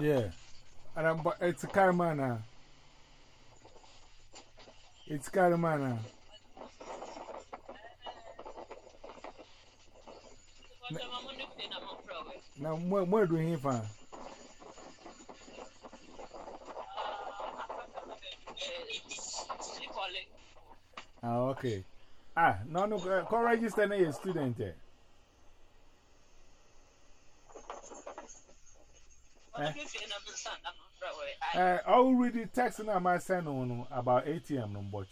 Yeah. And I'm, but it's Caramana. It's Caramana. Now, where, do you find? Ah, okay. Ah, no, no, go register a student. Eh? I already texted my son about ATM number.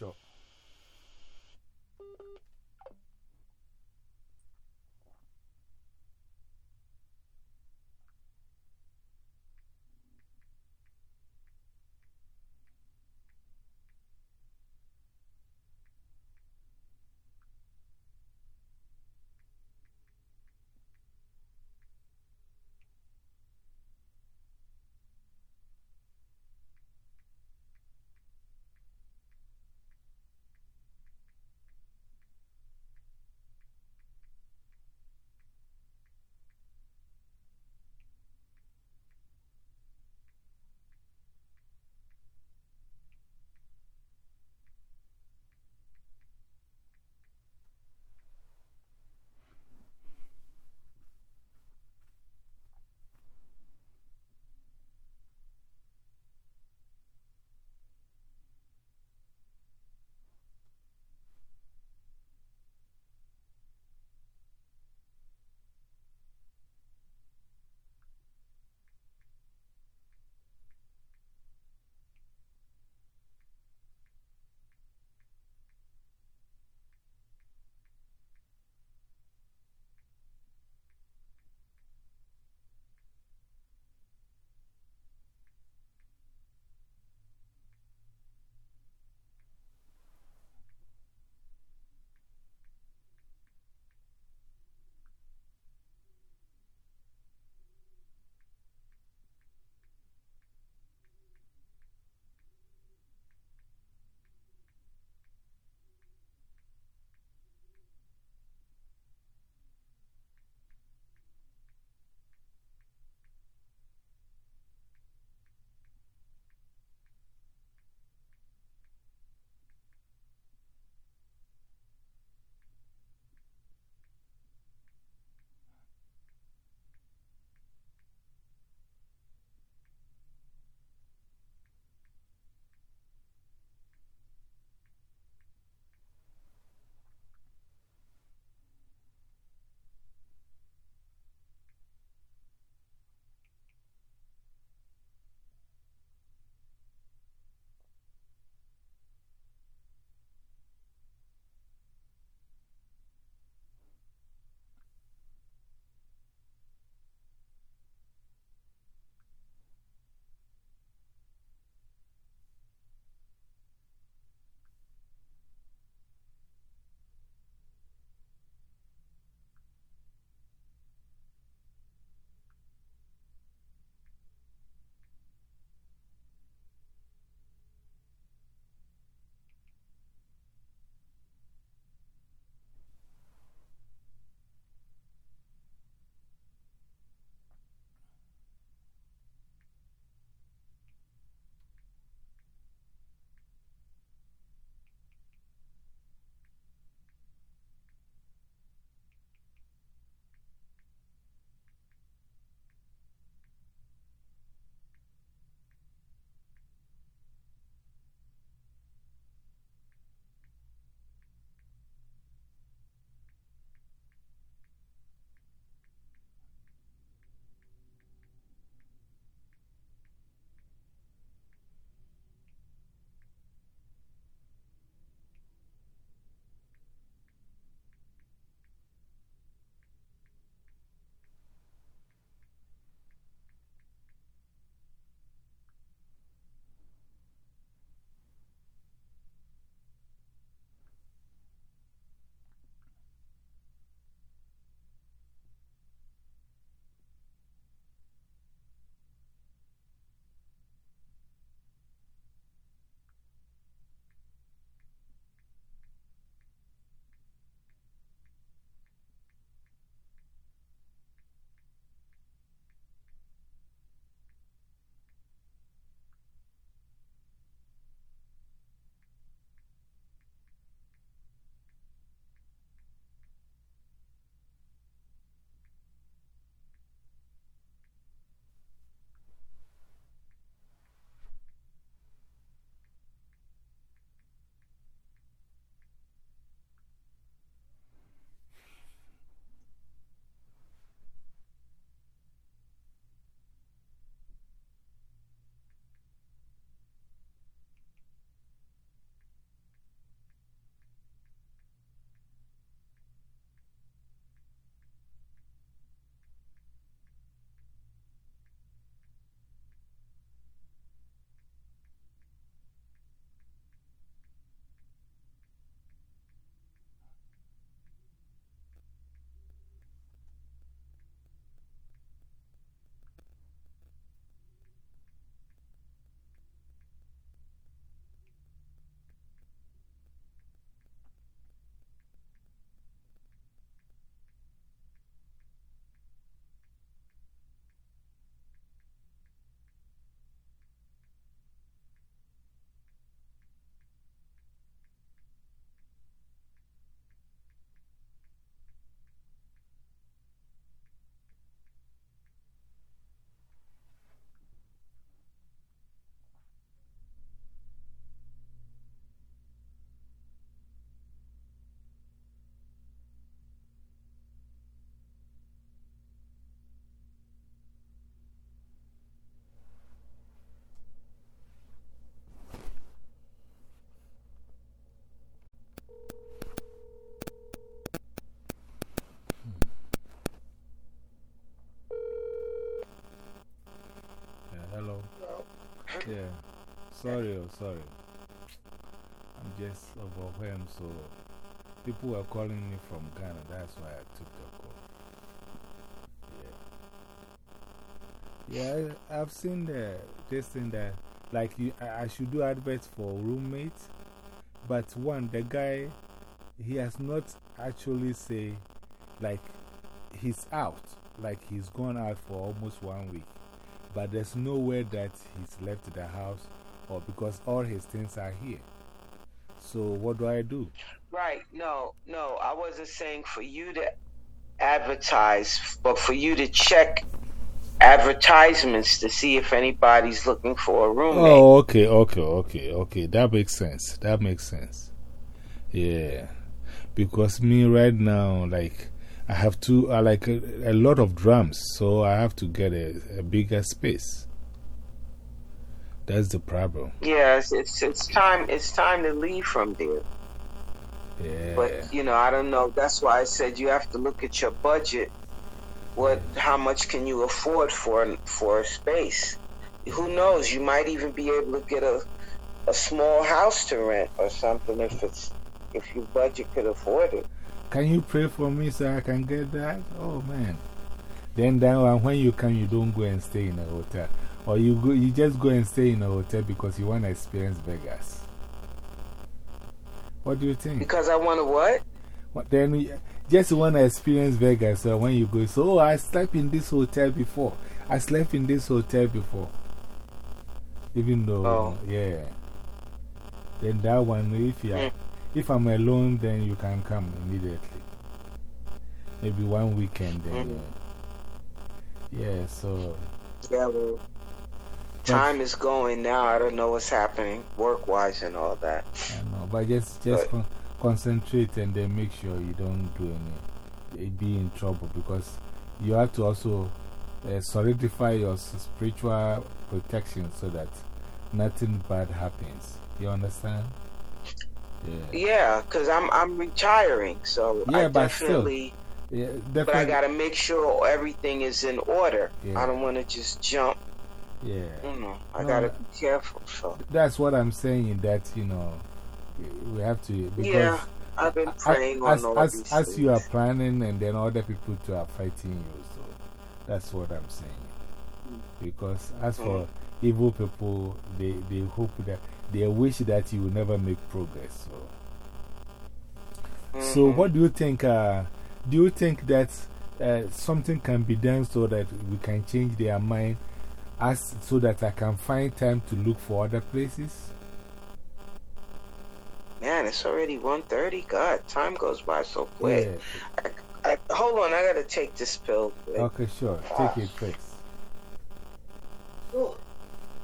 Sorry. I'm just overwhelmed, so people were calling me from Ghana. That's why I took the call. Yeah. Yeah, I've seen the, this thing that, like, you, I, I should do adverts for roommates. But one, the guy, he has not actually say, like, he's out. Like, he's gone out for almost one week. But there's nowhere that he's left the house or because all his things are here. So, what do I do? Right. No, no. I wasn't saying for you to advertise, but for you to check advertisements to see if anybody's looking for a roommate. Oh, okay, okay, okay, okay. That makes sense. That makes sense. Yeah. Because me right now, like, I have to, I like a, a lot of drums, so I have to get a, a bigger space. That's the problem. Yes, it's, it's, time, it's time to leave from there. Yeah. But, you know, I don't know. That's why I said you have to look at your budget. What, how much can you afford for, for a space? Who knows? You might even be able to get a, a small house to rent or something if it's, if your budget could afford it. Can you pray for me so I can get that? Oh, man. Then, then when you come, you don't go and stay in a hotel. Or you, go, you just go and stay in a hotel because you want to experience Vegas. What do you think? Because I want to what? what then just want to experience Vegas. So when you go, so oh, I slept in this hotel before. I slept in this hotel before. Even though, oh. yeah. Then that one, if, you mm. if I'm alone, then you can come immediately. Maybe one weekend. Then, -hmm. yeah. yeah, so. Yeah, well, time is going now. I don't know what's happening work wise and all that. I know, but just, just con concentrate and then make sure you don't do any, be in trouble because you have to also uh, solidify your spiritual protection so that nothing bad happens. You understand? Yeah, yeah because I'm, I'm retiring, so yeah, I definitely. Yeah, definitely. But I got to make sure everything is in order. I don't want to just jump yeah. You know, I no, gotta be careful. So. That's what I'm saying, that, you know, we have to. Because yeah, I've been praying as, on as, all these as you are planning, and then other people too are fighting you. So that's what I'm saying. Because as for evil people, they, they hope that, they wish that you will never make progress. So, -hmm. so what do you think? Uh, do you think that uh, something can be done so that we can change their mind as, so that I can find time to look for other places? Man, it's already 1.30. God, time goes by so quick. Yeah. I, I, hold on, I gotta take this pill. Quick. Okay, sure. Take it ah. first. Ooh,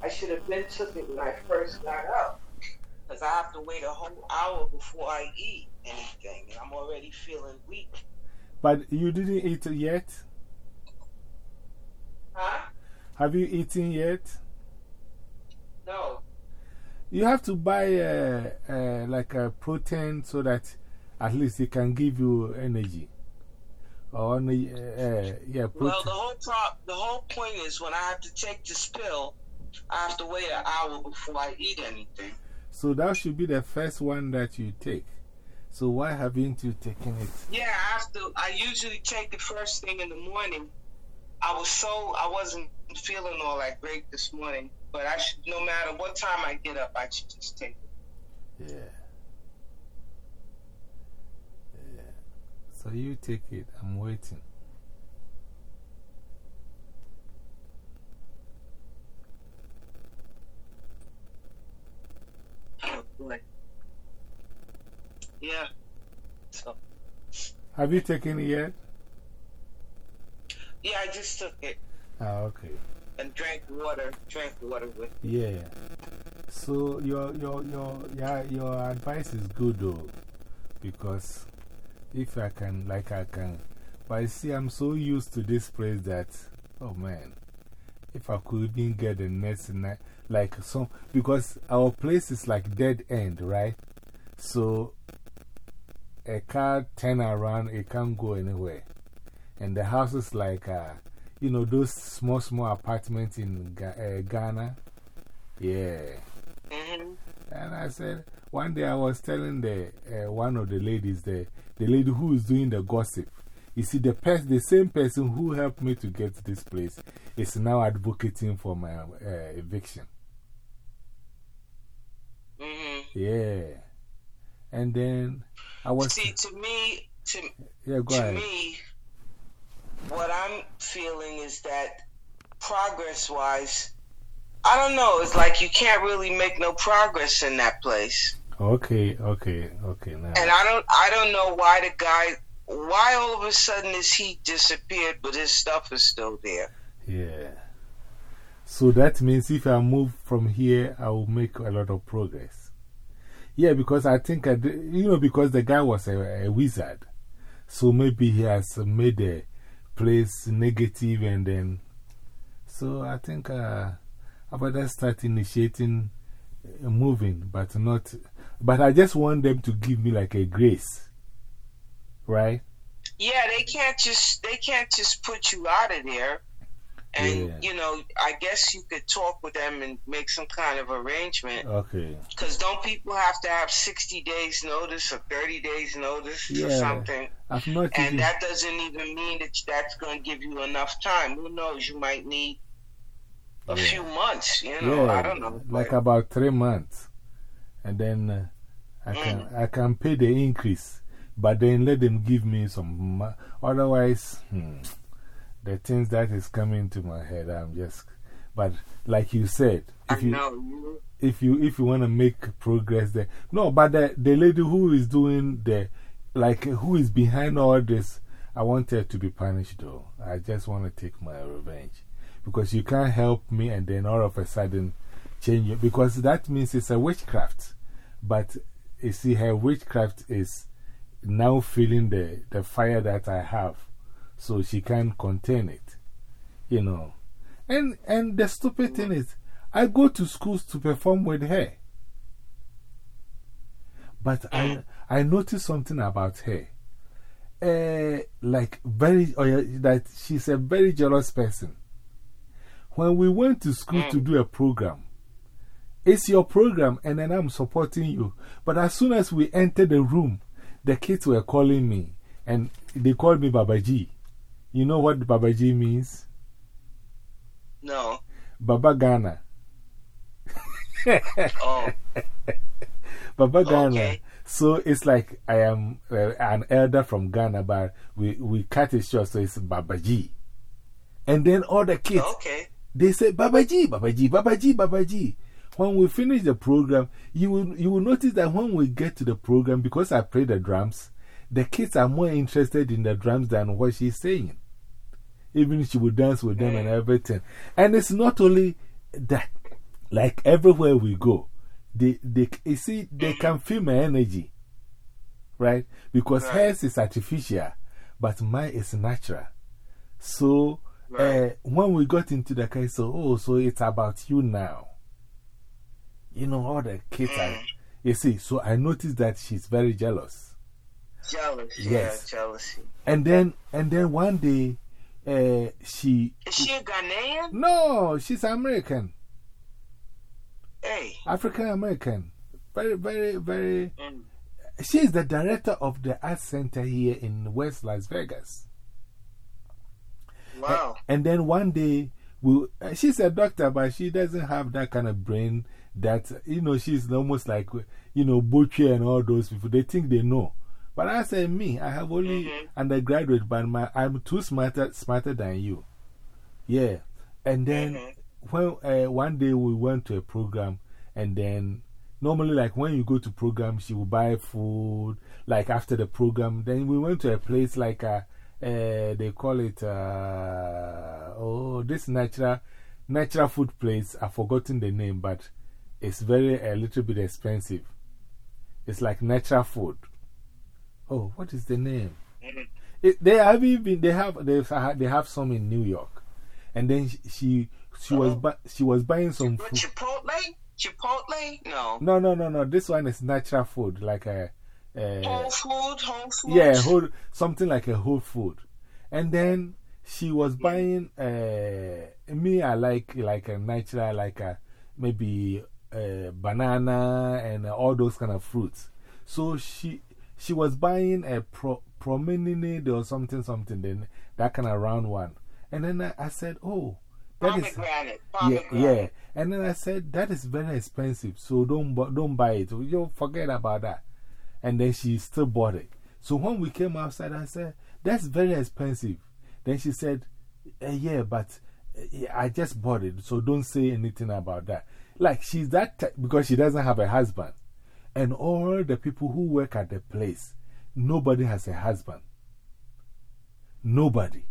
I should have been took it when I first got up. Because I have to wait a whole hour before I eat anything. And I'm already feeling weak. But you didn't eat yet? Have you eaten yet? No. You have to buy uh, uh, like a protein so that at least it can give you energy. Or, uh, yeah, protein. Well, the whole, prop, the whole point is when I have to take this pill, I have to wait an hour before I eat anything. So that should be the first one that you take. So why haven't you taken it? Yeah, I have to. I usually take the first thing in the morning. I was so, I wasn't feeling all that great this morning, but I should, no matter what time I get up, I should just take it. Yeah. Yeah. So you take it. I'm waiting. Oh, boy. Yeah. So. Have you taken it yet? Yeah, I just took it. Ah, okay. And drank water, drank water with Yeah. So your, your, your, yeah, your advice is good though, because if I can, like I can, but I see I'm so used to this place that, oh man, if I could even get the next night, like some, because our place is like dead end, right? So a car turn around, it can't go anywhere. And the houses like, uh, you know, those small, small apartments in uh, Ghana. Yeah. -hmm. And I said, one day I was telling the uh, one of the ladies, the, the lady who is doing the gossip, you see, the, pers the same person who helped me to get to this place is now advocating for my uh, eviction. -hmm. Yeah. And then I was. See, to me, to, yeah, go to ahead. me, what I'm feeling is that progress wise, I don't know. It's like you can't really make no progress in that place. Okay, okay, okay. Now. And I don't, I don't know why the guy, why all of a sudden is he disappeared, but his stuff is still there. Yeah. So that means if I move from here, I will make a lot of progress. Yeah, because I think, I did, you know, because the guy was a, a wizard. So maybe he has made the place negative and then. So I think uh, I better start initiating uh, moving, but not. But I just want them to give me like a grace. Right? Yeah, they can't just, they can't just put you out of there. And, Yeah. you know, I guess you could talk with them and make some kind of arrangement. Okay. Because don't people have to have 60 days notice or 30 days notice or Yeah. something? I've not even. And that doesn't even mean that that's going to give you enough time. Who knows? You might need a Yeah. few months, you know? I don't know. Like about three months. And then uh, I, can, Mm. I can pay the increase, but then let them give me some. Otherwise, hmm, the things that is coming to my head, I'm just. But like you said, if you, know. you- if you, if you want to make progress there. No, but the, the lady who is doing the. Like, who is behind all this, I want her to be punished though. I just want to take my revenge. Because you can't help me and then all of a sudden change it. Because that means it's a witchcraft. But you see, her witchcraft is now feeling the, the fire that I have. So she can't contain it. You know. And, and the stupid thing is, I go to schools to perform with her. But I, I noticed something about her. Uh, like, very, oh yeah, that she's a very jealous person. When we went to school to do a program, it's your program and then I'm supporting you. But as soon as we entered the room, the kids were calling me and they called me Babaji. You know what Babaji means? No. Baba Ghana. Oh, Baba Ghana. Okay. So it's like I am uh, an elder from Ghana, but we, we cut it short, so it's Babaji. And then all the kids, okay. they say, Babaji, Babaji, Babaji, Babaji. When we finish the program, you will, you will notice that when we get to the program, because I play the drums, the kids are more interested in the drums than what she's saying. Even if she would dance with them and mm. everything. And it's not only that, like everywhere we go, they, they, you see, they mm. can feel my energy. Right? Because hers is artificial, but mine is natural. So, uh, when we got into the car, so, oh, so it's about you now. You know, all the kids are, mm. you see, so I noticed that she's very jealous. Jealous. Yes. Yeah, jealousy. And then, and then one day, uh, she, Is she a Ghanaian? no, she's American, Hey. African American. Very, very, very, Mm. she is the director of the art center here in West Las Vegas. Wow. And then one day, we, uh, she's a doctor, but she doesn't have that kind of brain that, you know, she's almost like, you know, Butcher and all those people. They think they know. But I say, me, I have only -hmm. undergraduate, but my, I'm too smarter, smarter than you. Yeah. And then -hmm. when uh, one day we went to a program, and then normally, like when you go to program, she will buy food, like after the program. Then we went to a place like a, uh, they call it, uh, oh, this natural, natural food place. I've forgotten the name, but it's very, a little bit expensive. It's like natural food. Oh, what is the name? Mhm. It, they have even, they have, they have, they have some in New York. And then she, she, she was, Oh. bu she was buying some food. Chipotle? Chipotle? No. No, no, no, no. This one is natural food, like a, Whole a food? Whole food? yeah, whole, something like a whole food. And then she was buying, uh, me, I like, like a natural, like a, maybe uh, banana and all those kind of fruits. So she, she was buying a pro, promenade or something, something, then that kind of round one. And then I, I said, Oh, that is. Yeah, yeah. And then I said, That is very expensive, so don't, don't buy it. You forget about that. And then she still bought it. So when we came outside, I said, That's very expensive. Then she said, uh, Yeah, but uh, I just bought it, so don't say anything about that. Like she's that because she doesn't have a husband. And all the people who work at the place, nobody has a husband. Nobody.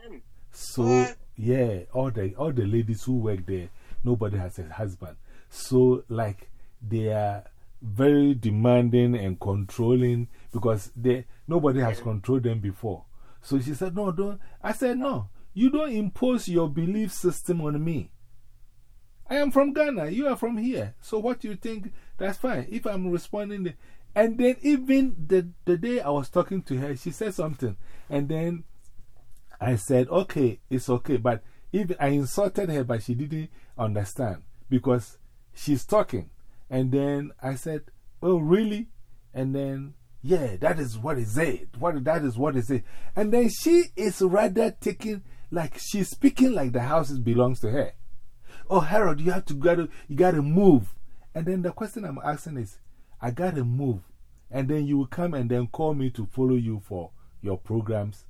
Hmm. So, yeah, all the, all the ladies who work there, nobody has a husband. So, like, they are very demanding and controlling because they, nobody has controlled them before. So she said, No, don't. I said, No, you don't impose your belief system on me. I am from Ghana. You are from here. So what do you think? That's fine. If I'm responding, and then even the, the day I was talking to her, she said something. And then I said, okay, it's okay. But even I insulted her, but she didn't understand because she's talking. And then I said, oh, really? And then, yeah, that is what is it. What, that is what is it. And then she is rather taking, like, she's speaking like the house belongs to her. Oh, Harold, you have to, gotta, you gotta move. And then the question I'm asking is, I gotta move. And then you will come and then call me to follow you for your programs.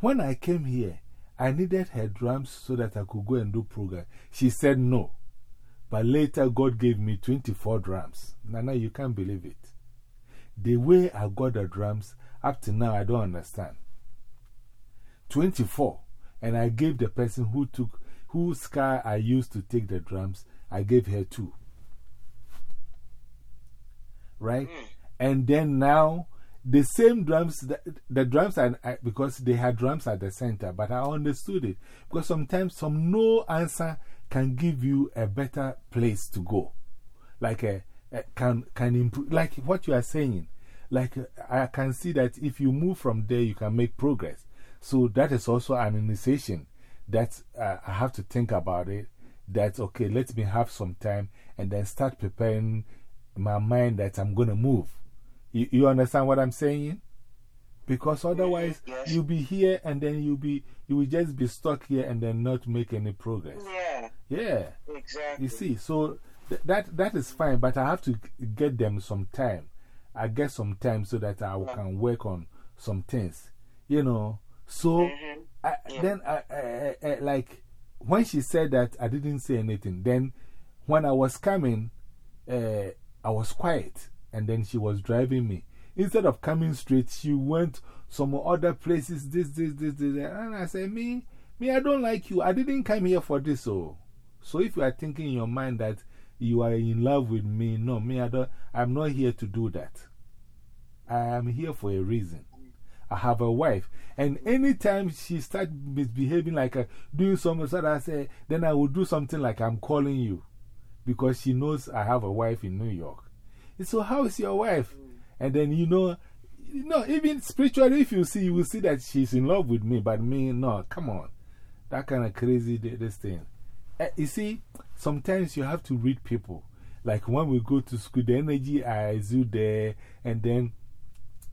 When I came here, I needed her drums so that I could go and do program. She said no. But later, God gave me 24 drums. Nana, you can't believe it. The way I got the drums, up to now, I don't understand. 24. And I gave the person who took whose car I used to take the drums, I gave her two. Right? Mm. And then now, the same drums, the, the drums, are, because they had drums at the center, but I understood it. Because sometimes some no answer can give you a better place to go. Like, a, a can, can improve, like what you are saying. Like, I can see that if you move from there, you can make progress. So that is also an initiation that uh, I have to think about it. That, okay, let me have some time and then start preparing my mind that I'm going to move. You, you understand what I'm saying? Because otherwise, yes. you'll be here and then you'll be, you will just be stuck here and then not make any progress. Yeah. Yeah. Exactly. You see, so th that, that is fine, but I have to get them some time. I get some time so that I can work on some things. You know, so -hmm. I, then, I, I, I, like, when she said that, I didn't say anything. Then, when I was coming, uh, I was quiet. And then she was driving me. Instead of coming straight, she went some other places, this, this, this, this. And I said, Me, me, I don't like you. I didn't come here for this. So, so if you are thinking in your mind that you are in love with me, no, me, I don't, I'm not here to do that. I am here for a reason. I have a wife. And anytime she starts misbehaving like a, doing something, so I say, then I will do something like I'm calling you. Because she knows I have a wife in New York. So, how is your wife? And then, you know, you know, even spiritually, if you see, you will see that she's in love with me. But me, no, come on. That kind of crazy, this thing. Uh, you see, sometimes you have to read people. Like when we go to school, the energy I exude there, and then,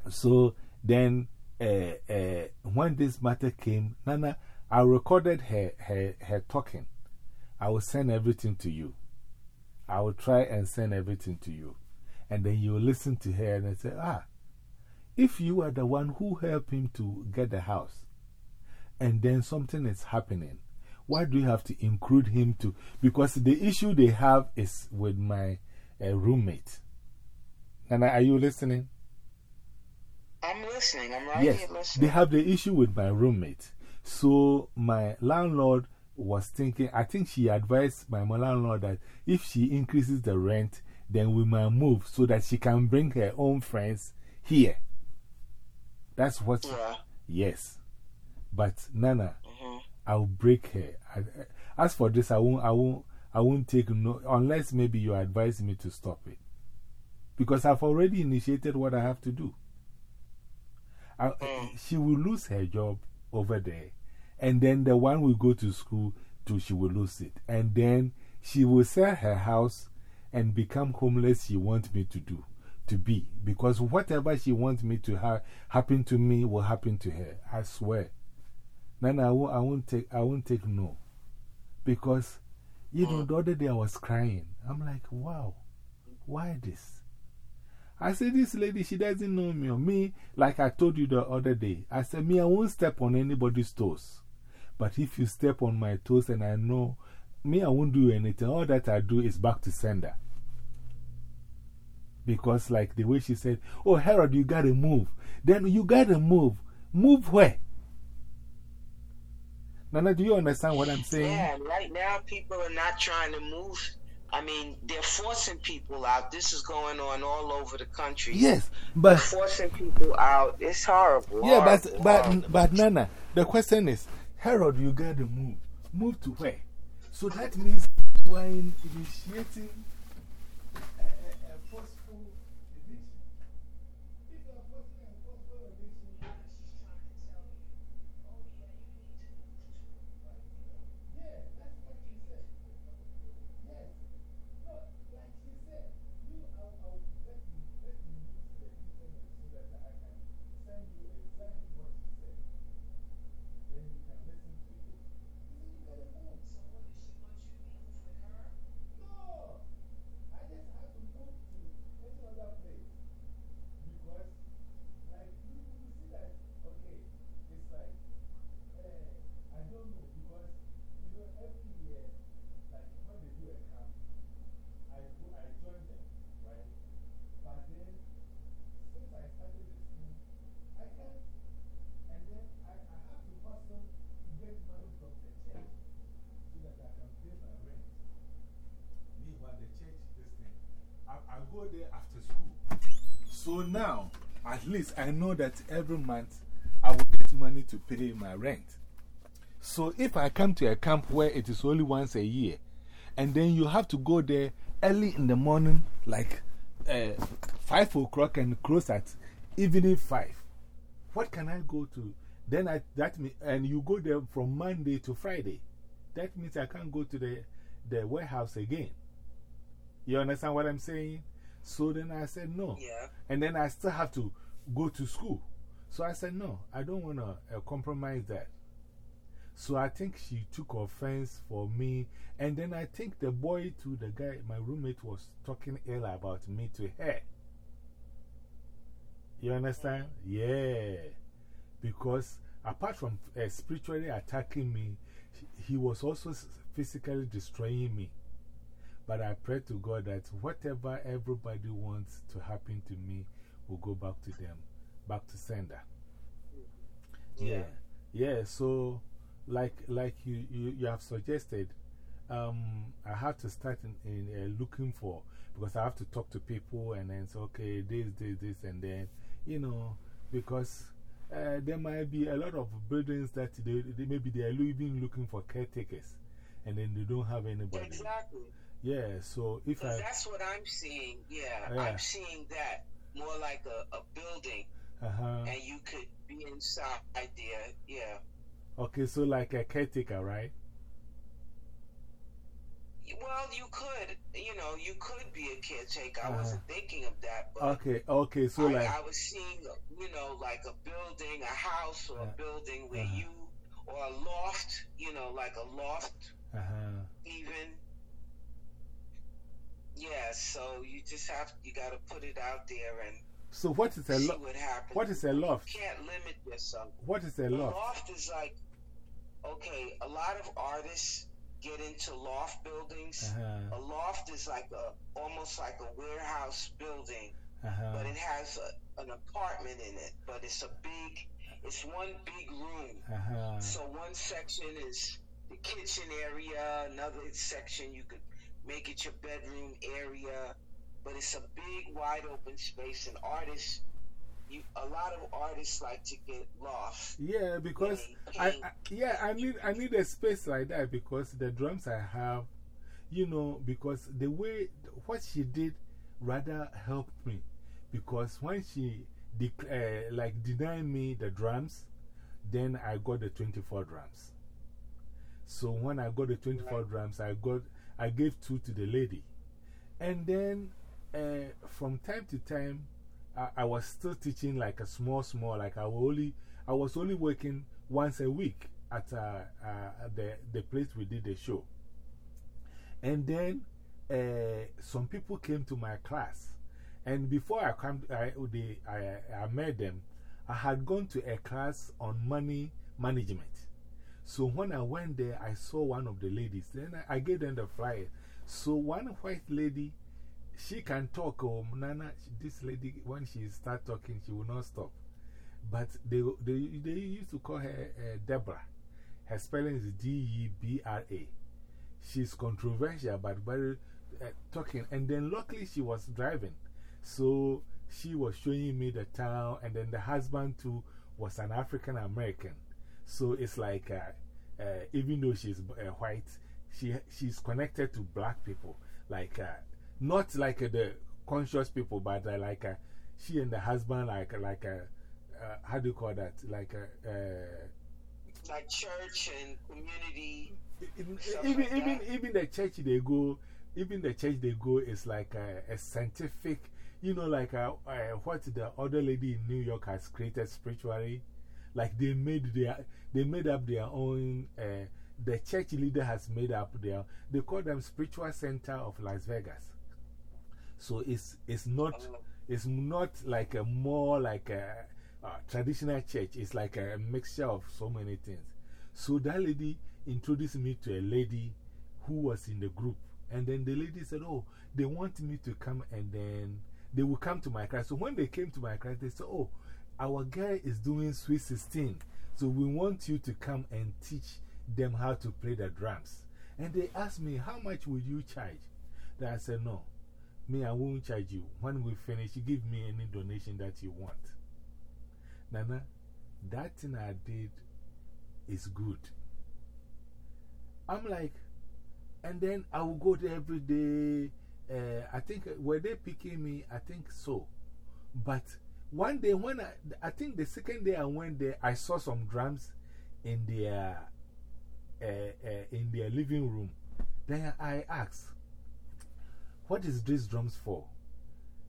so then uh, uh, when this matter came, Nana, I recorded her, her, her talking. I will send everything to you. I will try and send everything to you. And then you will listen to her and say, ah, if you are the one who helped him to get the house, and then something is happening, why do you have to include him to? Because the issue they have is with my uh, roommate. Nana, are you listening? I'm listening. I'm right yes, here listening. They have the issue with my roommate. So my landlord was thinking, I think she advised my landlord that if she increases the rent, then we might move so that she can bring her own friends here. That's what. Yeah. Yes. But Nana, -hmm. I'll break her. I, as for this, I won't, I won't, I won't take no, unless maybe you advise me to stop it. Because I've already initiated what I have to do. I, mm. she will lose her job over there. And then the one will go to school till she will lose it. And then she will sell her house and become homeless, she wants me to do, to be. Because whatever she wants me to have happen to me will happen to her. I swear. Then I won't, I won't, take, I won't take no. Because, you know, the other day I was crying. I'm like, wow, why this? I said, This lady, she doesn't know me or me. Like I told you the other day, I said, Me, I won't step on anybody's toes. But if you step on my toes and I know, me, I won't do anything. All that I do is back to sender. Because, like the way she said, Oh, Harold, you gotta move. Then you gotta move. Move where? Nana, do you understand what I'm saying? Yeah, right now people are not trying to move. I mean, they're forcing people out. This is going on all over the country. Yes, They're but. forcing people out. It's horrible. Yeah, but, horrible, but, horrible. but Nana, the question is, Harold, you gotta move. Move to where? So that means you are in initiating go there after school. So now, at least I know that every month I will get money to pay my rent. So if I come to a camp where it is only once a year, and then you have to go there early in the morning, like uh, 5 o'clock, and close at evening 5, what can I go to? Then I, that mean, and you go there from Monday to Friday. That means I can't go to the, the warehouse again. You understand what I'm saying? So then I said no. Yeah. And then I still have to go to school. So I said, no, I don't want to uh, compromise that. So I think she took offense for me. And then I think the boy to the guy, my roommate, was talking ill about me to her. You understand? Yeah. Because apart from uh, spiritually attacking me, he, he was also physically destroying me. But I pray to God that whatever everybody wants to happen to me will go back to them, back to sender. Yeah. Yeah. So, like, like you, you, you have suggested, um, I have to start in, in uh, looking for, because I have to talk to people and then say, okay, this, this, this, and then, you know, because uh, there might be a lot of buildings that they, they maybe they are even looking for caretakers and then they don't have anybody. Exactly. Yeah, so if I. that's what I'm seeing. Yeah, Yeah. I'm seeing that more like a, a building, Uh -huh. and you could be inside there. Yeah. Okay, so like a caretaker, right? Well, you could, you know, you could be a caretaker. I Uh-huh. wasn't thinking of that, but Okay, okay, so I, like. I was seeing, you know, like a building, a house or a Uh, building where uh-huh. you, or a loft, you know, like a loft, Uh huh. even. Yeah, so you just have, you got to put it out there and So what is a see loft? what is a loft? You can't limit yourself. What is a loft? loft is like, okay, a lot of artists get into loft buildings. Uh A loft is like a almost like a warehouse building, Uh but it has a, an apartment in it. But it's a big, it's one big room. Uh huh. So one section is the kitchen area, another section you could make it your bedroom area. But it's a big, wide open space, and artists, you a lot of artists like to get lost. Yeah, because I, I, yeah, I need, I need a space like that because the drums I have, you know, because the way, what she did rather helped me. Because when she, uh, like, denied me the drums, then I got the 24 drums. So when I got the 24 drums, I, got, I gave two to the lady. And then uh, from time to time, I, I, was still teaching like a small, small, like I, only, I was only working once a week at uh, uh, the, the place we did the show. And then uh, some people came to my class. And before I, come, I, they, I, I met them, I had gone to a class on money management. So when I went there, I saw one of the ladies. Then I, I gave them the flyer. So one white lady, she can talk. Oh, Nana, this lady, when she start talking, she will not stop. But they, they, they used to call her uh, Deborah. Her spelling is D E B R A. She's controversial, but very uh, talking. And then luckily she was driving. So she was showing me the town, and then the husband too was an African American. So it's like, uh, uh, even though she's uh, white, she, she's connected to black people. Like, uh, not like the conscious people, but uh, like uh, she and the husband, like, like how do you call that? Like like church and community. Even, like even, even the church they go, even the church they go is like a, a scientific, you know, like a, a, what the other lady in New York has created spiritually. Like they made, their, they made up their own, uh, the church leader has made up their, they call them Spiritual Center of Las Vegas. So it's, it's, not, it's not like a more like a, a traditional church. It's like a mixture of so many things. So that lady introduced me to a lady who was in the group. And then the lady said, Oh, they want me to come and then they will come to my class. So when they came to my class, they said, Oh, our guy is doing Sweet 16. So we want you to come and teach them how to play the drums. And they asked me, How much would you charge? Then I said, No, me, I won't charge you. When we finish, you give me any donation that you want. Nana, that thing I did is good. I'm like, and then I will go there every day. Uh, I think, were they picking me? I think so. But one day, when I, I think the second day I went there, I saw some drums in their, uh, uh, in their living room. Then I asked, What is these drums for?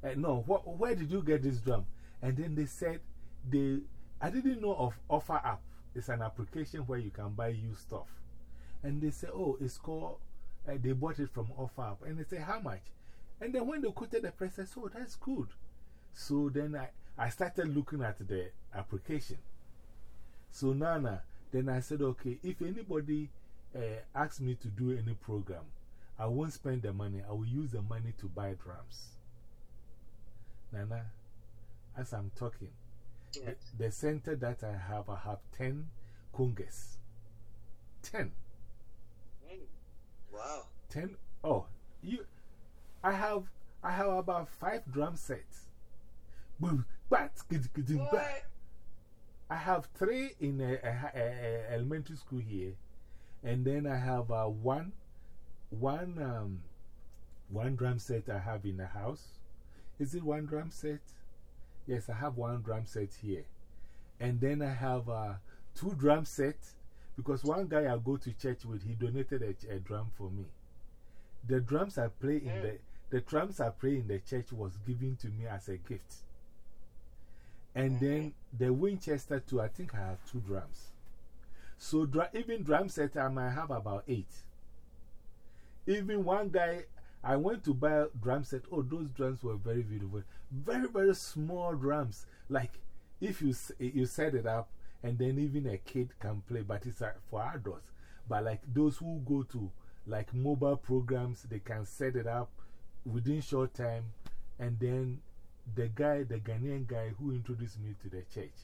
Uh, no, wh where did you get this drum? And then they said, they, I didn't know of Offer OfferUp. It's an application where you can buy used stuff. And they said, Oh, it's called, uh, they bought it from Offer OfferUp. And they said, How much? And then when they quoted the price, I said, Oh, that's good. So then I, I started looking at the application. So, Nana, then I said, okay, if anybody uh, asks me to do any program, I won't spend the money. I will use the money to buy drums. Nana, as I'm talking, the, the, center that I have, I have 10 congas. 10. Mm. Wow. 10. Oh, you, I have, I have about five drum sets. Boom, bat, bat. I have three in a, a, a, elementary school here. And then I have uh, one, one, um, one drum set I have in the house. Is it one drum set? Yes, I have one drum set here. And then I have uh, two drum sets because one guy I go to church with, he donated a, a drum for me. The drums I play in the, the drums I play in the church was given to me as a gift. And then the Winchester too, I think I have two drums. So dr even drum set, I might have about eight. Even one guy, I went to buy a drum set. Oh, those drums were very beautiful. Very, very small drums. Like if you, you set it up and then even a kid can play, but it's uh, for adults. But like those who go to like mobile programs, they can set it up within short time and then the guy, the Ghanaian guy who introduced me to the church,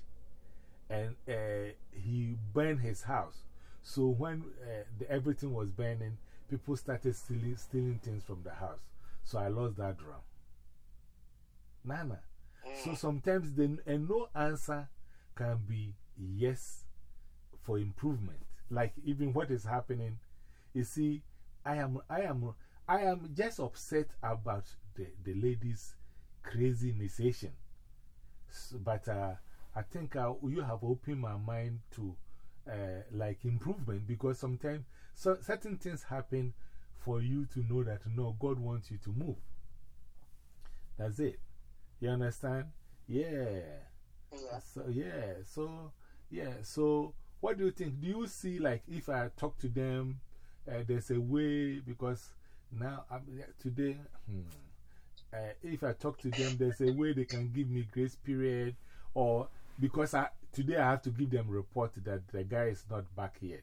and uh, he burned his house. So when uh, the, everything was burning, people started stealing, stealing things from the house. So I lost that drum. Nana. So mm. sometimes the and no answer can be yes for improvement. Like even what is happening, you see, I am, I am, I am just upset about the, the ladies crazy initiation. but uh, I think uh, you have opened my mind to uh, like improvement because sometimes so, certain things happen for you to know that no, God wants you to move. That's it. You understand? Yeah. Yeah. So, yeah. So, yeah. So, what do you think? Do you see, like, if I talk to them, uh, there's a way because now, um, today, hmm, uh, if I talk to them, there's a way they can give me grace period or because I, today I have to give them report that the guy is not back yet.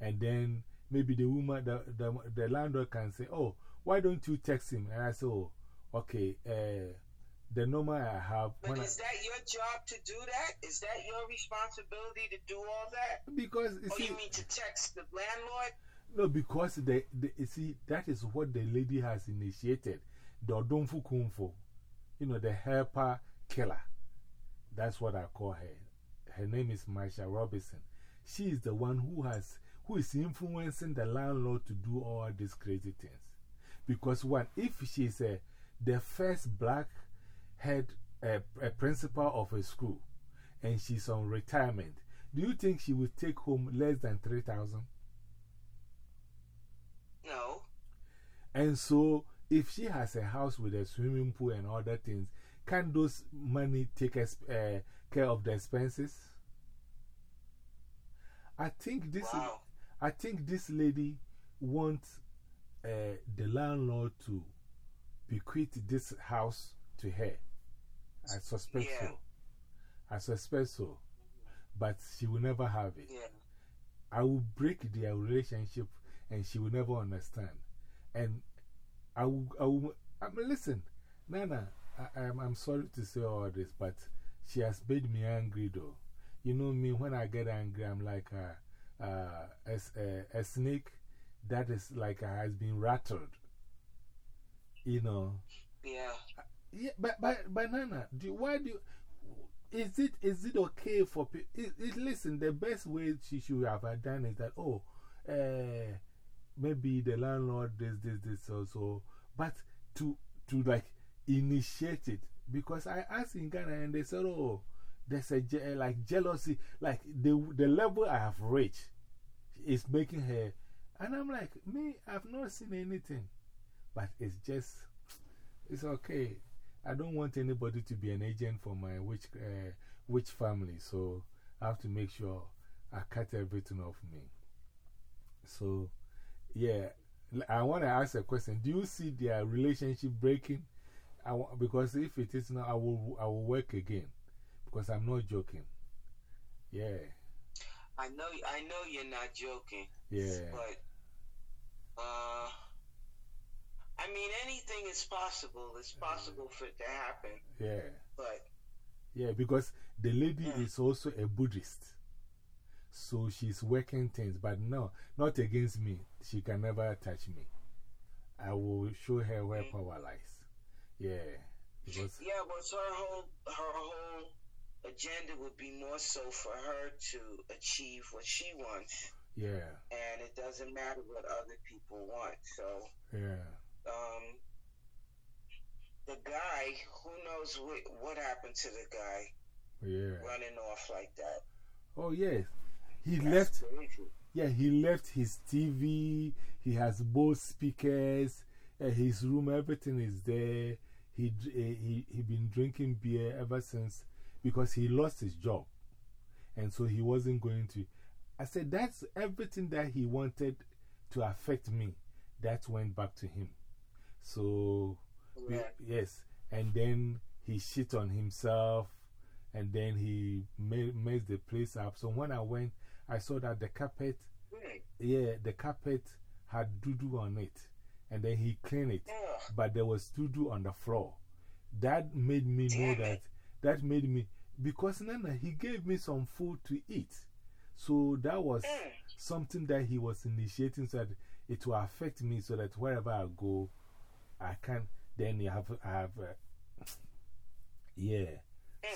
And then maybe the woman, the, the, the landlord can say, Oh, why don't you text him? And I say, Oh, okay. Uh, the number I have. But is I, that your job to do that? Is that your responsibility to do all that? Because. You, see, you mean to text the landlord? No, because the, the, you see, that is what the lady has initiated. The Odonfu Kumfo. You know, the helper killer. That's what I call her. Her name is Marsha Robinson. She is the one who has, who is influencing the landlord to do all these crazy things. Because one, if she's a, uh, the first black head, a, a principal of a school, and she's on retirement, do you think she would take home less than 3,000? No. And so, if she has a house with a swimming pool and other things, can those money take uh, care of the expenses? I think this, wow. I think this lady wants uh, the landlord to bequeath this house to her. I suspect yeah. so. I suspect so. But she will never have it. Yeah. I will break their relationship and she will never understand. And I will, I will, I mean, listen, Nana, I, am I'm sorry to say all this, but she has made me angry though. You know me, when I get angry, I'm like a, a, a, a snake that is like has been rattled. You know? Yeah. Yeah, but, but, but Nana, do, why do you, is it, is it okay for people? Listen, the best way she should have done is that, oh, uh, maybe the landlord, this, this, this, also. But to, to like initiate it, because I asked in Ghana and they said, oh, there's a je like jealousy, like the, the level I have reached is making her. And I'm like, me, I've not seen anything. But it's just, it's okay. I don't want anybody to be an agent for my witch, uh, witch family. So I have to make sure I cut everything off me. So, yeah, I want to ask a question. Do you see their relationship breaking? I, because if it is not, I will, I will work again. Because I'm not joking. Yeah. I know, I know you're not joking. Yeah. But, uh, I mean, anything is possible. It's possible for it to happen. Yeah. But. Yeah, because the lady is also a Buddhist. So she's working things, but no, not against me. She can never touch me. I will show her where -hmm. power lies. Yeah. Because yeah, but her whole, her whole agenda would be more so for her to achieve what she wants. Yeah. And it doesn't matter what other people want. So, yeah. Um, the guy, who knows what, what happened to the guy yeah. running off like that? Oh, yes. He That's left. Crazy. Yeah, he left his TV. He has both speakers. Uh, his room, everything is there. He, uh, he, he been drinking beer ever since because he lost his job. And so he wasn't going to. I said, that's everything that he wanted to affect me. That went back to him. So, yes. And then he shit on himself. And then he made, messed the place up. So when I went, I saw that the carpet, yeah, the carpet had doo on it. And then he cleaned it. But there was doo on the floor. That made me know that, that made me, because Nana, he gave me some food to eat. So that was something that he was initiating so that it will affect me so that wherever I go, I can, then you have, I have, uh, yeah.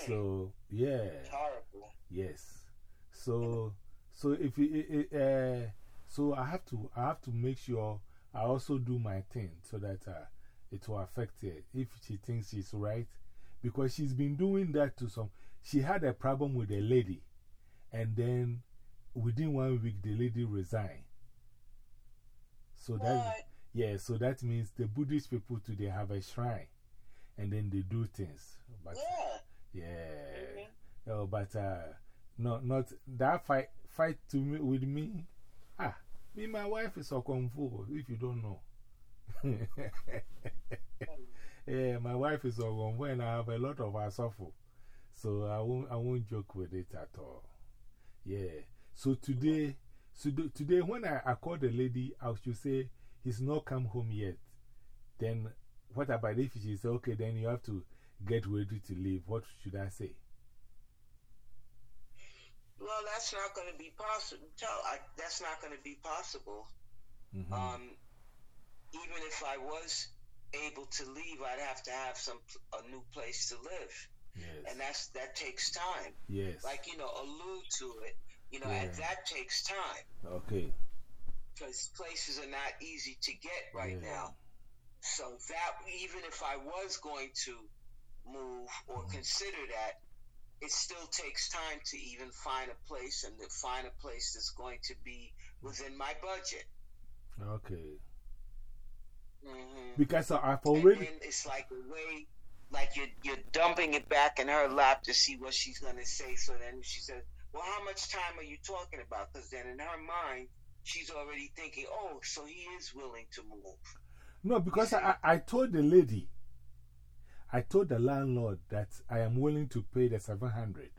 So, yeah. Yes. So, so if you, uh, so I have to, I have to make sure I also do my thing so that uh, it will affect her if she thinks she's right. Because she's been doing that to some, she had a problem with a lady and then within one week, the lady resigned. So that, yeah, so that means the Buddhist people today have a shrine and then they do things. But, yeah. Yeah. -hmm. Oh, but uh, no, not that fight, fight to me, with me. Ah, me, my wife is so confused if you don't know. yeah, my wife is so confused and I have a lot of her suffer. So I won't, I won't joke with it at all. Yeah. So today, so today when I, I call the lady, I should say, he's not come home yet. Then what about if she says, okay, then you have to get ready to leave? What should I say? Well, that's not going to be possible. Tell, I, that's not going to be possible. -hmm. Um, even if I was able to leave, I'd have to have some a new place to live. Yes. And that's that takes time. Yes. Like you know, allude to it. You know, yeah. and that takes time. Okay. Because places are not easy to get right yeah. now. So that even if I was going to move or mm. consider that, it still takes time to even find a place and to find a place that's going to be within my budget. Okay. Mm -hmm. Because I've already. it's like a way, like you're you're dumping it back in her lap to see what she's gonna say. So then she says, "Well, how much time are you talking about?" Because then in her mind, she's already thinking, "Oh, so he is willing to move." No, because I, I told the lady, I told the landlord that I am willing to pay the 700.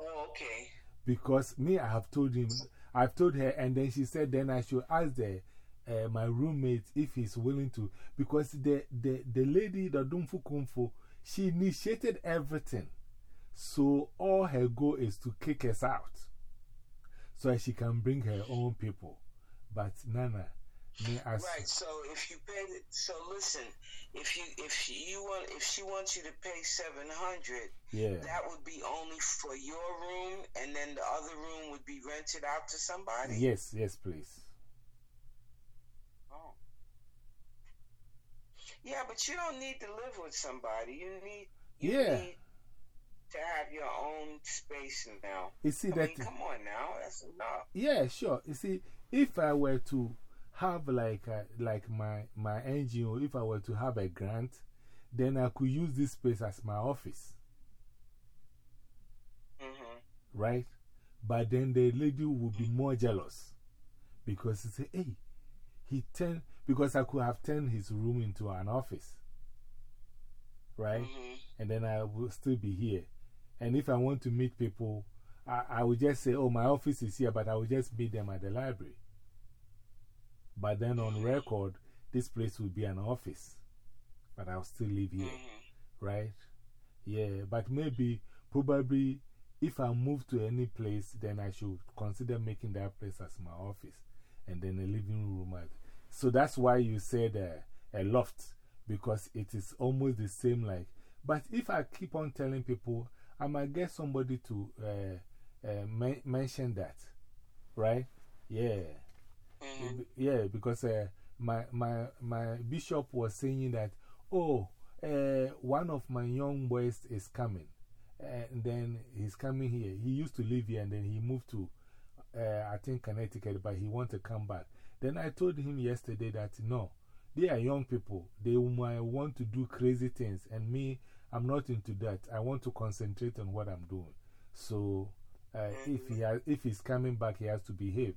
Oh, okay. Because me, I have told him, I've told her, and then she said, then I should ask the, uh, my roommate if he's willing to. Because the, the, the lady, the Dumfu Kumfu, she initiated everything. So all her goal is to kick us out. So she can bring her own people. But Nana, me as right. So if you pay, the, so listen, if you if you want if she wants you to pay seven hundred, yeah, that would be only for your room, and then the other room would be rented out to somebody. Yes, yes, please. Oh. Yeah, but you don't need to live with somebody. You need. You yeah. Need to have your own space now. You see I that? Mean, come on now, that's enough. Yeah, sure. You see, if I were to have like, a, like my, my NGO, if I were to have a grant, then I could use this space as my office. -hmm. Right? But then the lady would be more jealous because he said, hey, he turned, because I could have turned his room into an office. Right? -hmm. And then I will still be here. And if I want to meet people, I, I would just say, oh, my office is here, but I will just meet them at the library. But then on record, this place will be an office. But I'll still live here. -hmm. Right? Yeah, but maybe, probably, if I move to any place, then I should consider making that place as my office and then a living room. So that's why you said uh, a loft, because it is almost the same like. But if I keep on telling people, I might get somebody to uh, uh, mention that, right? Yeah. -hmm. Yeah, because uh, my, my, my bishop was saying that, oh, uh, one of my young boys is coming. And then he's coming here. He used to live here and then he moved to, uh, I think, Connecticut, but he wants to come back. Then I told him yesterday that no, they are young people. They might want to do crazy things. And me, I'm not into that. I want to concentrate on what I'm doing. So uh, if, he has, if he's coming back, he has to behave.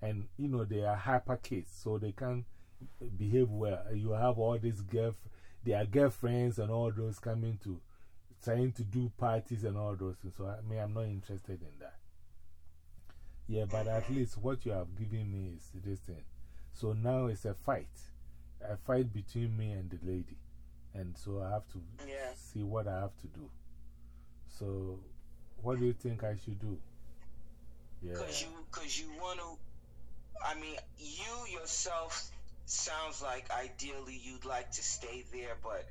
And, you know, they are hyper kids, so they can't behave well. You have all these girl, their girlfriends and all those coming to, trying to do parties and all those things. So, I mean, I'm not interested in that. Yeah, but at least what you have given me is this thing. So now it's a fight. A fight between me and the lady. And so I have to see what I have to do. So, what do you think I should do? Yeah. Because you, cause you want to I mean, you yourself sounds like ideally you'd like to stay there, but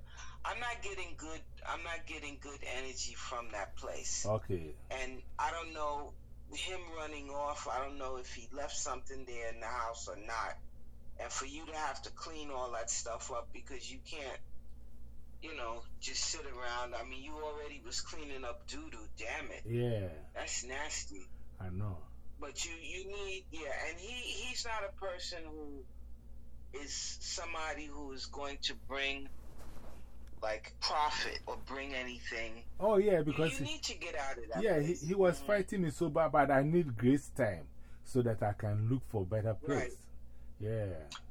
I'm not getting good. I'm not getting good energy from that place. Okay. And I don't know him running off. I don't know if he left something there in the house or not. And for you to have to clean all that stuff up because you can't you know, just sit around. I mean, you already was cleaning up doo doo. Damn it. Yeah. That's nasty. I know. But you, you need, yeah. And he, he's not a person who is somebody who is going to bring like profit or bring anything. Oh, yeah, because. You need to get out of that. Yeah, he, he was Mm-hmm. fighting me so bad, but I need grace time so that I can look for better place. Yeah.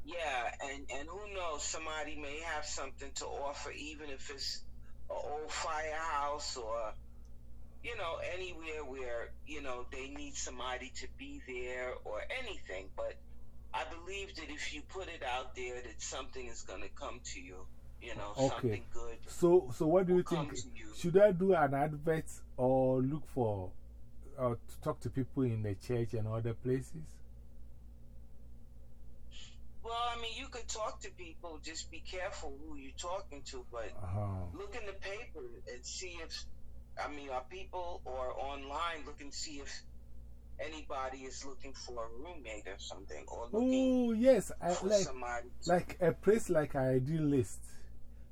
Yeah, and, and who knows, somebody may have something to offer, even if it's an old firehouse or, you know, anywhere where, you know, they need somebody to be there or anything. But I believe that if you put it out there, that something is going to come to you, you know, Okay. something good. So, so what do you think? you. Should I do an advert or look for, or to talk to people in the church and other places? Well, I mean, you could talk to people, just be careful who you're talking to, but Uh -huh. look in the paper and see if I mean are people or online look and see if anybody is looking for a roommate or something or looking Oh, yes. I, like, somebody. like a place like ID List.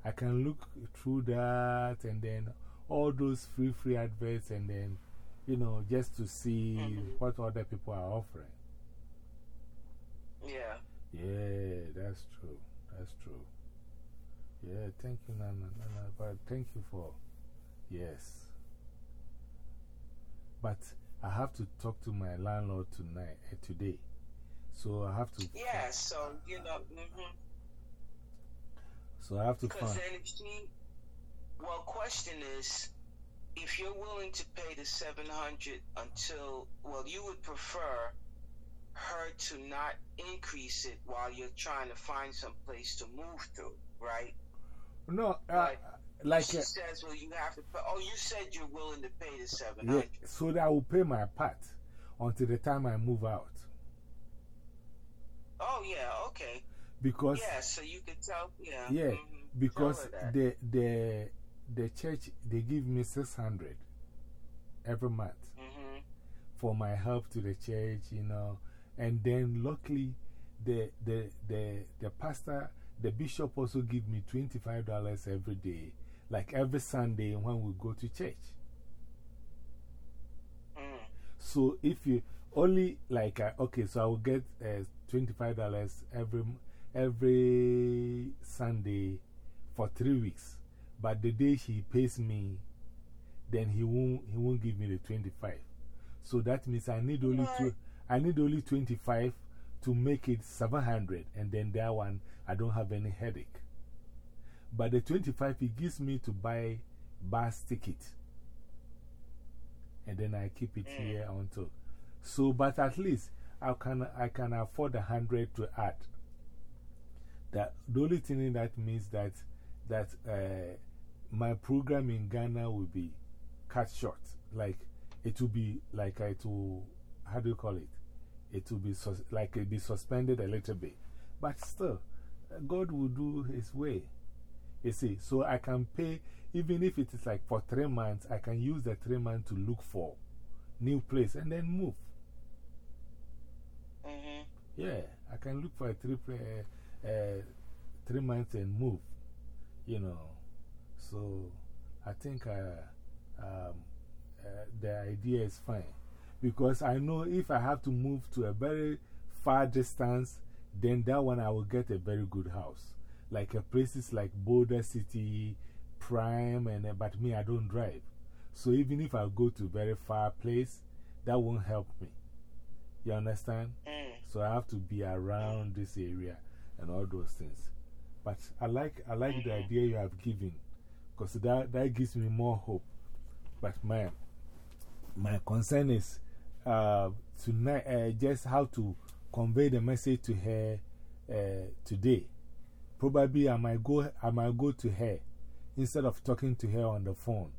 I can look through that and then all those free, free adverts and then, you know, just to see -hmm. what other people are offering. Yeah. Yeah, that's true. That's true. Yeah, thank you, Nana. Nana but thank you for. Yes. But I have to talk to my landlord tonight, uh, today. So I have to. Yeah, so you know, -hmm. So I have to because find. then if she, well, question is, if you're willing to pay the seven hundred until, well, you would prefer her to not increase it while you're trying to find some place to move to, right? No, uh, Like, she Uh, says, well, you have to pay. Oh, you said you're willing to pay the seven yeah, so that I will pay my part until the time I move out. Oh, yeah, okay. Because. Yeah, so you could tell, yeah. Yeah, because tell her that. the, the, the church, they give me 600 every month. Mhm. for my help to the church, you know. And then luckily, the, the, the, the pastor, the bishop also give me $25 every day, like every Sunday when we go to church. Mm. So if you only like, uh, okay, so I will get uh, $25 every, every Sunday for three weeks. But the day he pays me, then he won't, he won't give me the 25. So that means I need only, two, I need only 25 to make it 700. And then that one, I don't have any headache. But the 25 he gives me to buy bus ticket. And then I keep it Mm. here until. So, but at least I can, I can afford a hundred to add. That, the only thing that means that, that uh, my program in Ghana will be cut short. Like, it will be like it will, how do you call it? It will be like it be suspended a little bit. But still, God will do His way. You see, so I can pay, even if it is like for three months, I can use the three months to look for new place and then move. Mhm. Yeah, I can look for a three, uh, uh, three months and move, you know. So I think uh, um, uh, the idea is fine. Because I know if I have to move to a very far distance, then that one I will get a very good house. Like a places like Boulder City, Primm, and, uh, but me, I don't drive. So even if I go to a very far place, that won't help me. You understand? Mm. So I have to be around this area and all those things. But I like, I like the -hmm. idea you have given because that, that gives me more hope. But my, my concern is uh, tonight, uh, just how to convey the message to her uh, today. Probably I might, go, I might go to her instead of talking to her on the phone.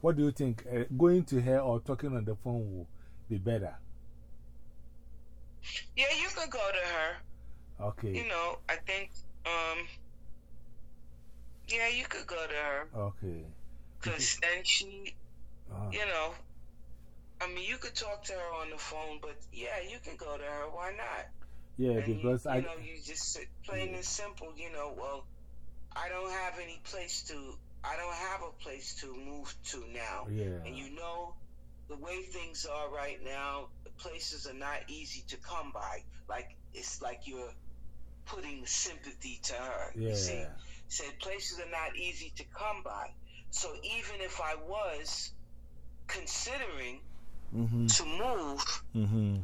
What do you think? Uh, going to her or talking on the phone will be better? Yeah, you could go to her. Okay. You know, I think, um, yeah, you could go to her. Okay. Because then she, Uh, you know, I mean, you could talk to her on the phone, but yeah, you can go to her. Why not? Yeah, And you- because you, I. know, you just plain and simple, you know, well, I don't have any place to. I don't have a place to move to now. Yeah. And you know, the way things are right now, the places are not easy to come by. Like it's like you're putting sympathy to her. You see, Yeah. said places are not easy to come by. So even if I was considering Mm-hmm. to move, Mm-hmm.